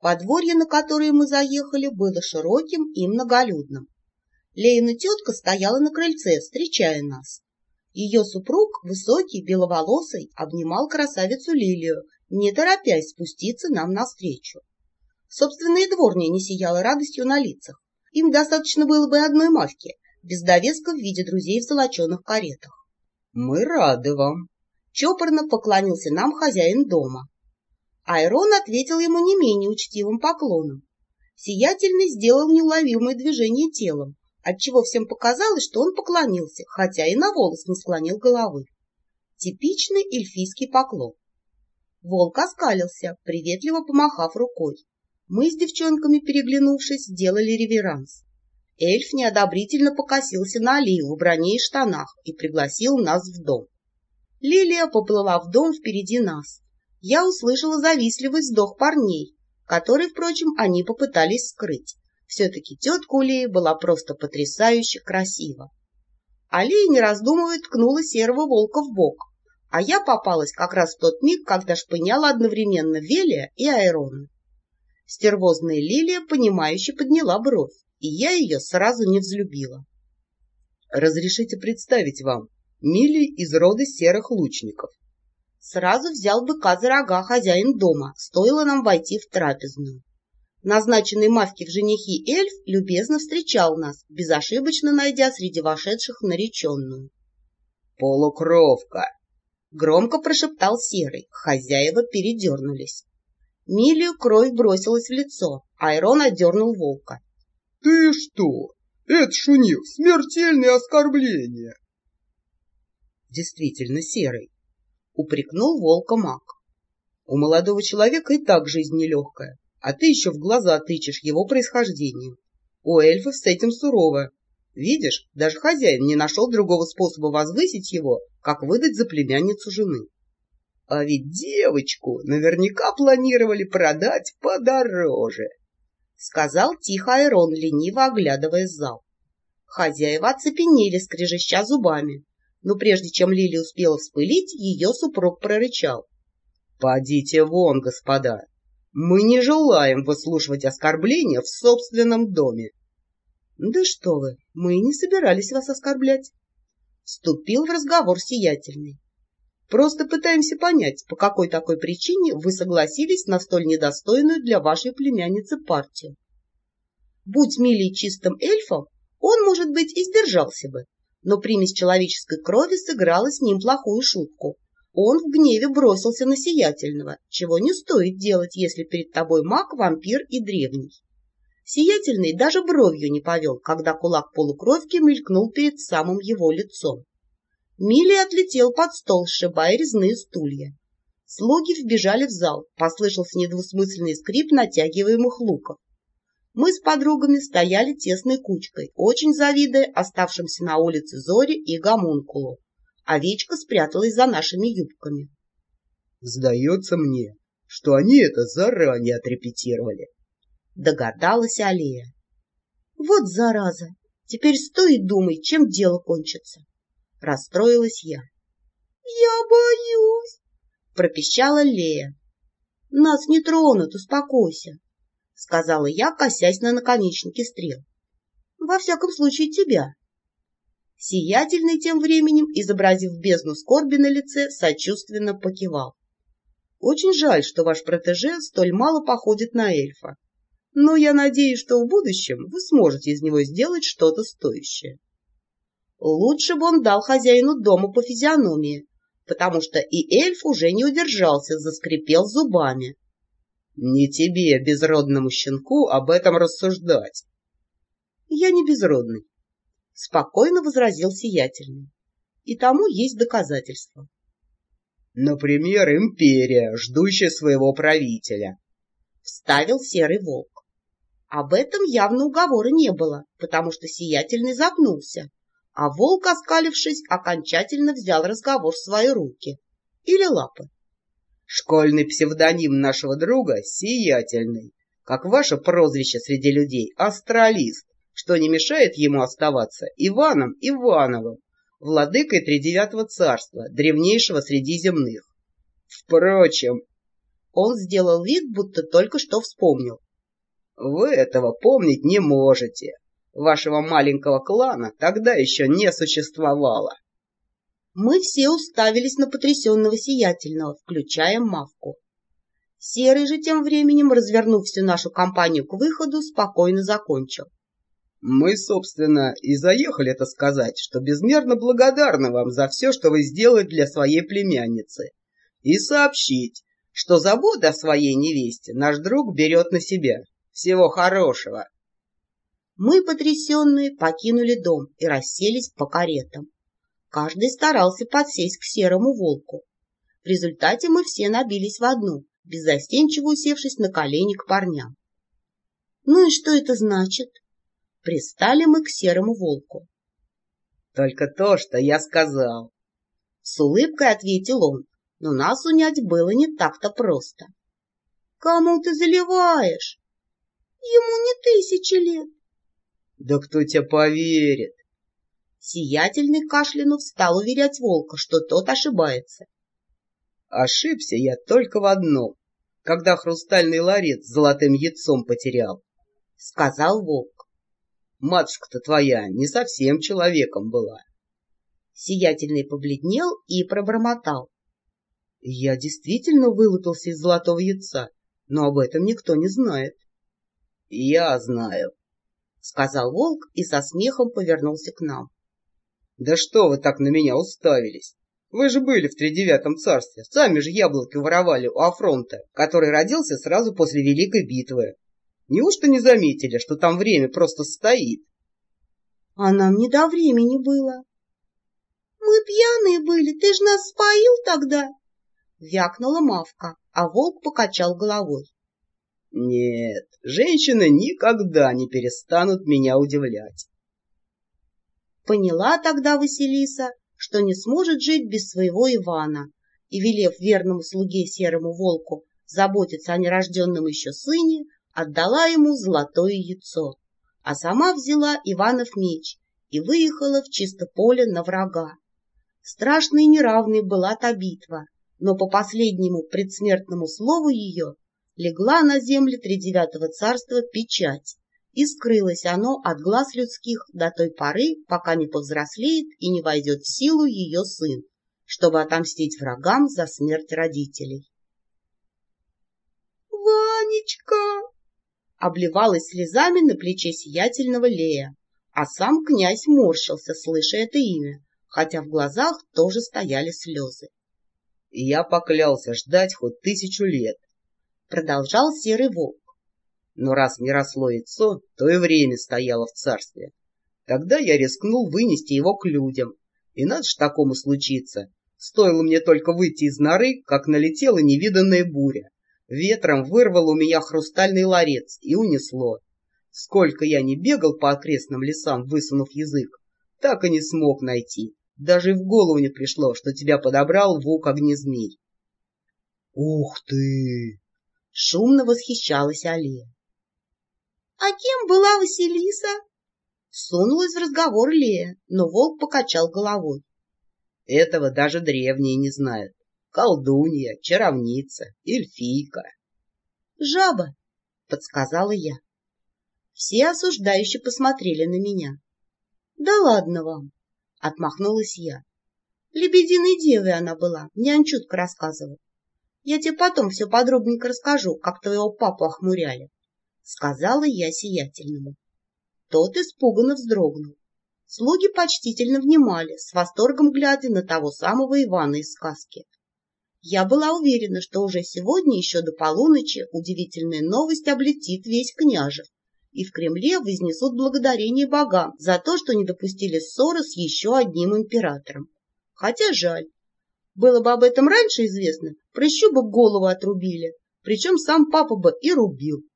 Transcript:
Подворье, на которое мы заехали, было широким и многолюдным. Лейна тетка стояла на крыльце, встречая нас. Ее супруг, высокий, беловолосый, обнимал красавицу Лилию, не торопясь спуститься нам навстречу. Собственно, и дворня не сияла радостью на лицах. Им достаточно было бы одной мавки, без довеска в виде друзей в золоченых каретах. — Мы рады вам. Чопорно поклонился нам хозяин дома. Айрон ответил ему не менее учтивым поклоном. Сиятельный сделал неуловимое движение телом, отчего всем показалось, что он поклонился, хотя и на волос не склонил головы. Типичный эльфийский поклон. Волк оскалился, приветливо помахав рукой. Мы с девчонками, переглянувшись, сделали реверанс. Эльф неодобрительно покосился на Алию в броне и штанах и пригласил нас в дом. Лилия поплыла в дом впереди нас. Я услышала завистливый вздох парней, который, впрочем, они попытались скрыть. Все-таки тетка у Лии была просто потрясающе красива. Алия, не раздумывая, ткнула серого волка в бок, а я попалась как раз в тот миг, когда шпыняла одновременно Велия и Айрона. Стервозная Лилия, понимающе подняла бровь, и я ее сразу не взлюбила. — Разрешите представить вам, Мили из рода серых лучников. Сразу взял быка за рога хозяин дома, стоило нам войти в трапезную. Назначенный Мавки в женихи эльф любезно встречал нас, безошибочно найдя среди вошедших нареченную. «Полукровка!» — громко прошептал Серый. Хозяева передернулись. Милию кровь бросилась в лицо. Айрон отдернул волка. — Ты что? Это ж у них смертельное оскорбление. — Действительно серый, — упрекнул волка маг. — У молодого человека и так жизнь нелегкая, а ты еще в глаза тычешь его происхождением. У эльфов с этим сурово. Видишь, даже хозяин не нашел другого способа возвысить его, как выдать за племянницу жены. А ведь девочку наверняка планировали продать подороже, — сказал тихо Айрон, лениво оглядывая зал. Хозяева оцепенели, скрежеща зубами. Но прежде чем Лили успела вспылить, ее супруг прорычал. — Подите вон, господа! Мы не желаем выслушивать оскорбления в собственном доме. — Да что вы, мы не собирались вас оскорблять. Вступил в разговор сиятельный. Просто пытаемся понять, по какой такой причине вы согласились на столь недостойную для вашей племянницы партию. Будь Милли чистым эльфом, он, может быть, и сдержался бы, но примесь человеческой крови сыграла с ним плохую шутку. Он в гневе бросился на Сиятельного, чего не стоит делать, если перед тобой маг, вампир и древний. Сиятельный даже бровью не повел, когда кулак полукровки мелькнул перед самым его лицом. Милли отлетел под стол, сшибая резные стулья. Слуги вбежали в зал, послышался недвусмысленный скрип натягиваемых луков. Мы с подругами стояли тесной кучкой, очень завидуя оставшимся на улице Зоре и Гомункулу. Овечка спряталась за нашими юбками. — Сдается мне, что они это заранее отрепетировали. Догадалась Алия. — Вот зараза! Теперь стой и думай, чем дело кончится. — расстроилась я. — Я боюсь, — пропищала Лея. — Нас не тронут, успокойся, — сказала я, косясь на наконечники стрел. — Во всяком случае, тебя. Сиятельный тем временем, изобразив бездну скорби на лице, сочувственно покивал. — Очень жаль, что ваш протеже столь мало походит на эльфа. Но я надеюсь, что в будущем вы сможете из него сделать что-то стоящее. Лучше бы он дал хозяину дома по физиономии, потому что и эльф уже не удержался, заскрипел зубами. — Не тебе, безродному щенку, об этом рассуждать. — Я не безродный, — спокойно возразил сиятельный. И тому есть доказательства. — Например, империя, ждущая своего правителя. — вставил серый волк. Об этом явно уговора не было, потому что сиятельный запнулся а волк, оскалившись, окончательно взял разговор в свои руки. Или лапы. Школьный псевдоним нашего друга — Сиятельный, как ваше прозвище среди людей — Астралист, что не мешает ему оставаться Иваном Ивановым, владыкой Тридевятого царства, древнейшего среди земных. Впрочем, он сделал вид, будто только что вспомнил. — Вы этого помнить не можете. Вашего маленького клана тогда еще не существовало. Мы все уставились на потрясенного сиятельного, включая Мавку. Серый же тем временем, развернув всю нашу компанию к выходу, спокойно закончил. Мы, собственно, и заехали это сказать, что безмерно благодарны вам за все, что вы сделали для своей племянницы, и сообщить, что забота о своей невесте наш друг берет на себя. Всего хорошего. Мы, потрясенные, покинули дом и расселись по каретам. Каждый старался подсесть к серому волку. В результате мы все набились в одну, беззастенчиво усевшись на колени к парням. Ну и что это значит? Пристали мы к серому волку. — Только то, что я сказал. С улыбкой ответил он, но нас унять было не так-то просто. — Кому ты заливаешь? Ему не тысячи лет. — Да кто тебе поверит? Сиятельный кашлянув стал уверять волка, что тот ошибается. — Ошибся я только в одном, когда хрустальный ларец с золотым яйцом потерял, — сказал волк. Матушка-то твоя не совсем человеком была. Сиятельный побледнел и пробормотал. — Я действительно вылупился из золотого яйца, но об этом никто не знает. — Я знаю, — сказал волк и со смехом повернулся к нам. — Да что вы так на меня уставились? Вы же были в тридевятом царстве, сами же яблоки воровали у Афронта, который родился сразу после Великой битвы. Неужто не заметили, что там время просто стоит? — А нам не до времени было. — Мы пьяные были, ты ж нас споил тогда, — вякнула Мавка, а волк покачал головой. — Нет, женщины никогда не перестанут меня удивлять. Поняла тогда Василиса, что не сможет жить без своего Ивана, и, велев верному слуге серому волку заботиться о нерожденном еще сыне, отдала ему золотое яйцо, а сама взяла Иванов меч и выехала в чисто поле на врага. Страшной и неравной была та битва, но по последнему предсмертному слову ее легла на земле тридевятого царства печать, и скрылось оно от глаз людских до той поры, пока не повзрослеет и не войдет в силу ее сын, чтобы отомстить врагам за смерть родителей. «Ванечка!» обливалась слезами на плече сиятельного Лея, а сам князь морщился, слыша это имя, хотя в глазах тоже стояли слезы. — Я поклялся ждать хоть тысячу лет, — продолжал серый волк. Но раз не росло яйцо, то и время стояло в царстве. Тогда я рискнул вынести его к людям. И надо ж такому случиться. Стоило мне только выйти из норы, как налетела невиданная буря. Ветром вырвало у меня хрустальный ларец и унесло. Сколько я не бегал по окрестным лесам, высунув язык, так и не смог найти. Даже в голову не пришло, что тебя подобрал вук огнезмей. — Ух ты! — шумно восхищалась Алия. — А кем была Василиса? Сунулась в разговор Лея, но волк покачал головой. — Этого даже древние не знают колдунья, чаровница, эльфийка. — Жаба, — подсказала я. Все осуждающе посмотрели на меня. — Да ладно вам, — отмахнулась я. Лебединой девой она была, нянчутка рассказывала. Я тебе потом все подробненько расскажу, как твоего папу охмуряли, — сказала я сиятельному. Тот испуганно вздрогнул. Слуги почтительно внимали, с восторгом глядя на того самого Ивана из сказки. Я была уверена, что уже сегодня, еще до полуночи, удивительная новость облетит весь княжев, и в Кремле вознесут благодарение богам за то, что не допустили ссоры с еще одним императором. Хотя жаль. Было бы об этом раньше известно, прыщу бы голову отрубили, причем сам папа бы и рубил.